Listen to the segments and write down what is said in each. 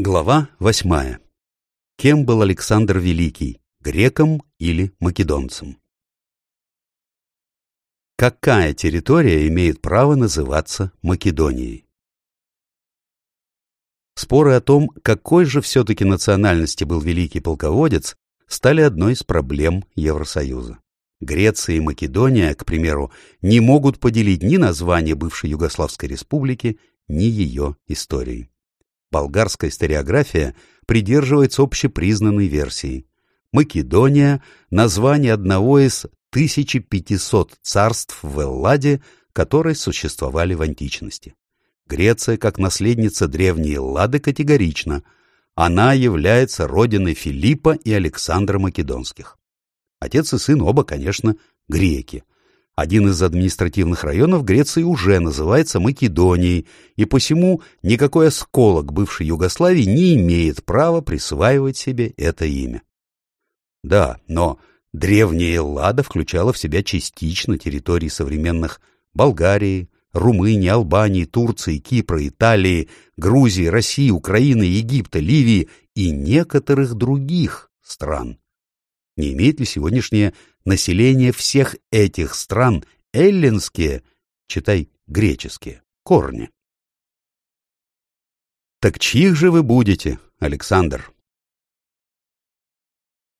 Глава восьмая. Кем был Александр Великий, греком или македонцем? Какая территория имеет право называться Македонией? Споры о том, какой же все-таки национальности был великий полководец, стали одной из проблем Евросоюза. Греция и Македония, к примеру, не могут поделить ни название бывшей Югославской республики, ни ее истории болгарская историография придерживается общепризнанной версии. Македония – название одного из 1500 царств в Элладе, которые существовали в античности. Греция, как наследница древней Эллады, категорична. Она является родиной Филиппа и Александра Македонских. Отец и сын оба, конечно, греки – один из административных районов Греции уже называется Македонией, и посему никакой осколок бывшей Югославии не имеет права присваивать себе это имя. Да, но древняя Эллада включала в себя частично территории современных Болгарии, Румынии, Албании, Турции, Кипра, Италии, Грузии, России, Украины, Египта, Ливии и некоторых других стран. Не имеет ли сегодняшнее население всех этих стран эллинские, читай греческие, корни? Так чьих же вы будете, Александр?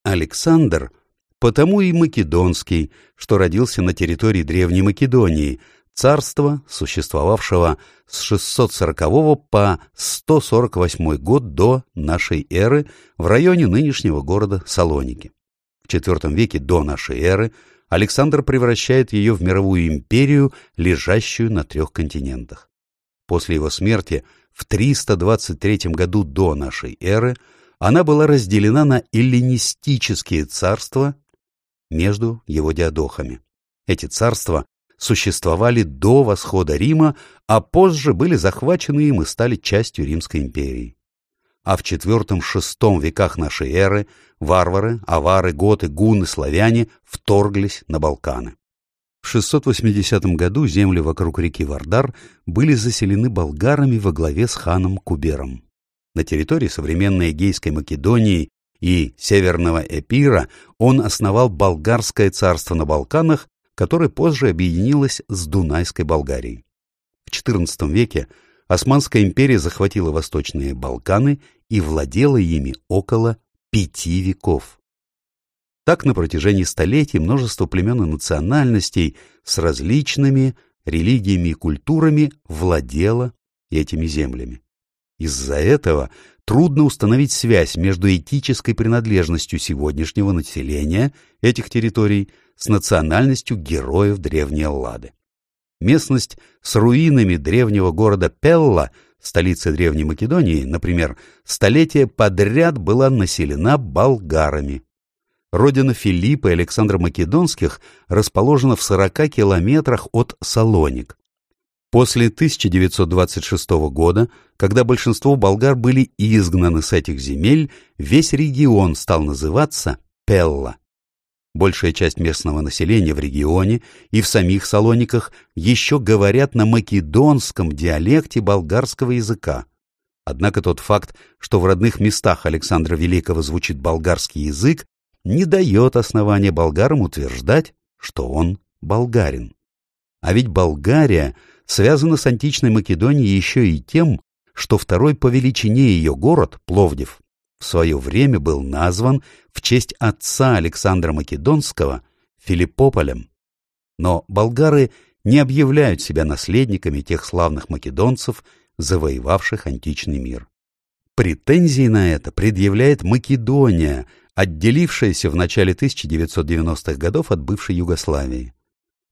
Александр потому и македонский, что родился на территории Древней Македонии, царства, существовавшего с 640 по 148 год до нашей эры в районе нынешнего города Салоники. В IV веке до нашей эры Александр превращает ее в мировую империю, лежащую на трех континентах. После его смерти в 323 году до нашей эры она была разделена на эллинистические царства между его диадохами. Эти царства существовали до восхода Рима, а позже были захвачены им и стали частью Римской империи а в IV-VI веках нашей эры варвары, авары, готы, гуны, славяне вторглись на Балканы. В 680 году земли вокруг реки Вардар были заселены болгарами во главе с ханом Кубером. На территории современной Эгейской Македонии и Северного Эпира он основал болгарское царство на Балканах, которое позже объединилось с Дунайской Болгарией. В XIV веке Османская империя захватила Восточные Балканы и владела ими около пяти веков. Так на протяжении столетий множество племен и национальностей с различными религиями и культурами владело этими землями. Из-за этого трудно установить связь между этической принадлежностью сегодняшнего населения этих территорий с национальностью героев Древней Аллады. Местность с руинами древнего города Пелла, столицы Древней Македонии, например, столетия подряд была населена болгарами. Родина Филиппа и Александра Македонских расположена в 40 километрах от Салоник. После 1926 года, когда большинство болгар были изгнаны с этих земель, весь регион стал называться Пелла. Большая часть местного населения в регионе и в самих Салониках еще говорят на македонском диалекте болгарского языка. Однако тот факт, что в родных местах Александра Великого звучит болгарский язык, не дает основания болгарам утверждать, что он болгарин. А ведь Болгария связана с античной Македонией еще и тем, что второй по величине ее город, Пловдив, в свое время был назван в честь отца Александра Македонского Филиппополем. Но болгары не объявляют себя наследниками тех славных македонцев, завоевавших античный мир. Претензии на это предъявляет Македония, отделившаяся в начале 1990-х годов от бывшей Югославии.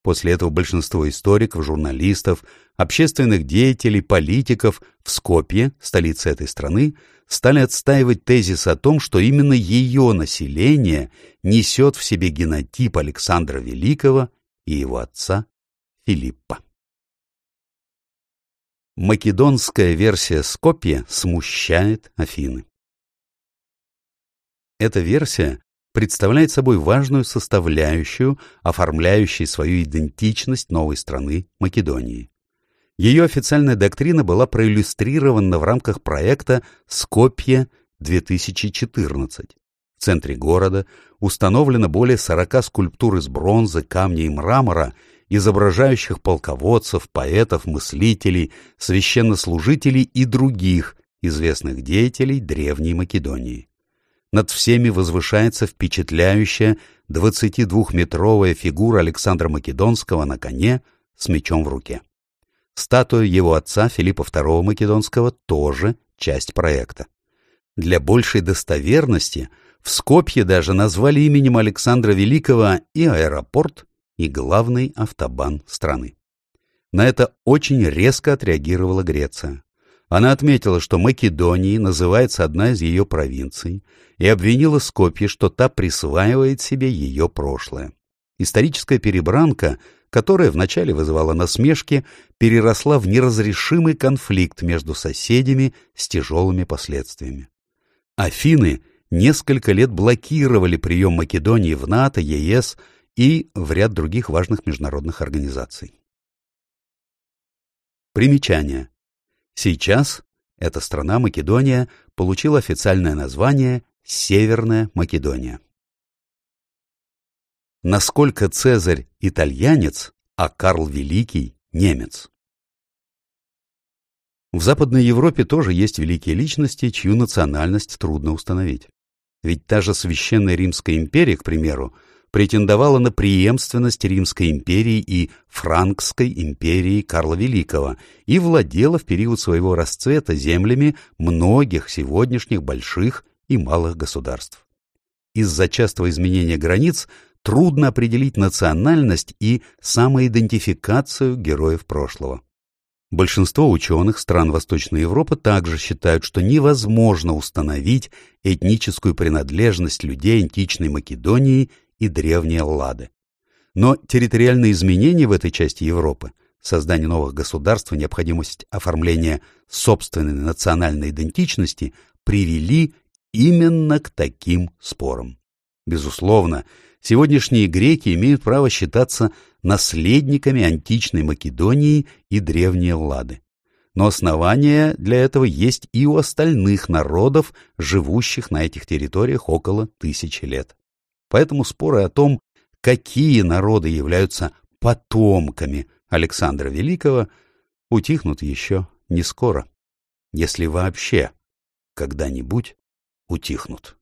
После этого большинство историков, журналистов, общественных деятелей, политиков в Скопье, столице этой страны, стали отстаивать тезис о том, что именно ее население несет в себе генотип Александра Великого и его отца Филиппа. Македонская версия Скопья смущает Афины. Эта версия представляет собой важную составляющую, оформляющую свою идентичность новой страны Македонии. Ее официальная доктрина была проиллюстрирована в рамках проекта «Скопье-2014». В центре города установлено более 40 скульптур из бронзы, камня и мрамора, изображающих полководцев, поэтов, мыслителей, священнослужителей и других известных деятелей Древней Македонии. Над всеми возвышается впечатляющая 22-метровая фигура Александра Македонского на коне с мечом в руке. Статуя его отца Филиппа II Македонского тоже часть проекта. Для большей достоверности в Скопье даже назвали именем Александра Великого и аэропорт, и главный автобан страны. На это очень резко отреагировала Греция. Она отметила, что Македонией называется одна из ее провинций, и обвинила Скопье, что та присваивает себе ее прошлое. Историческая перебранка, которая вначале вызывала насмешки, переросла в неразрешимый конфликт между соседями с тяжелыми последствиями. Афины несколько лет блокировали прием Македонии в НАТО, ЕС и в ряд других важных международных организаций. Примечание. Сейчас эта страна, Македония, получила официальное название Северная Македония. Насколько Цезарь итальянец, а Карл Великий немец? В Западной Европе тоже есть великие личности, чью национальность трудно установить. Ведь та же Священная Римская империя, к примеру, претендовала на преемственность Римской империи и Франкской империи Карла Великого и владела в период своего расцвета землями многих сегодняшних больших и малых государств. Из-за частого изменения границ трудно определить национальность и самоидентификацию героев прошлого. Большинство ученых стран Восточной Европы также считают, что невозможно установить этническую принадлежность людей античной Македонии и древней Аллады. Но территориальные изменения в этой части Европы, создание новых государств и необходимость оформления собственной национальной идентичности привели именно к таким спорам. Безусловно, сегодняшние греки имеют право считаться наследниками античной Македонии и древней Эллады. Но основания для этого есть и у остальных народов, живущих на этих территориях около тысячи лет. Поэтому споры о том, какие народы являются потомками Александра Великого, утихнут еще не скоро, если вообще когда-нибудь утихнут.